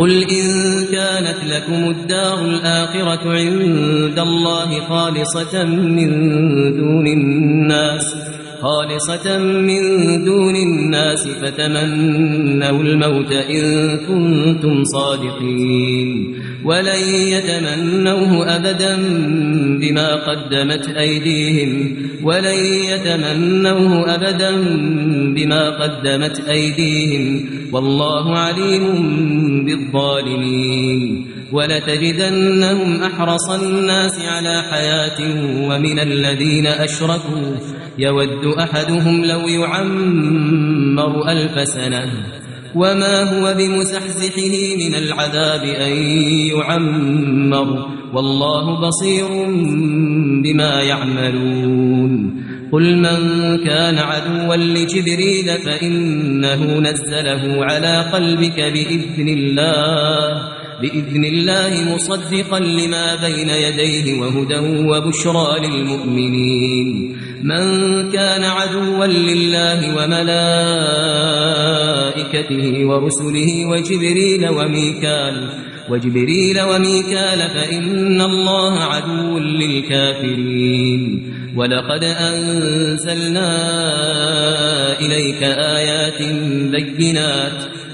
قل إن كانت لكم الدار الآخرة عند الله خالصة من دون الناس خالصة من دون الناس فتمنوا الموت إن كنتم صادقين. ولن يتمنوه أبدا بما قدمت أيديهم. ولن يتمنوه أبدا بما قدمت أيديهم. والله عليم بالظالمين. ولتجدنهم أحرص الناس على حياة ومن الذين أشركوا. يود أحدهم لو يعمر ألف سنة. وما هو بمسحزحه من العذاب أن يعمر. والله بصير بما يعملون. قل من كان عدوا لجبريل فإنه نزله على قلبك بإذن الله. بإذن الله مصدقا لما بين يديه وهدى وبشرى للمؤمنين. من كان عدوا لله وملائكته ورسله وجبريل وميكال وجبريل وميكال فإن الله عدو للكافرين. ولقد أنزلنا إليك آيات بينات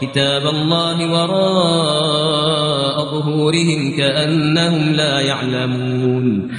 كتاب الله وراء ظهورهم كأنهم لا يعلمون.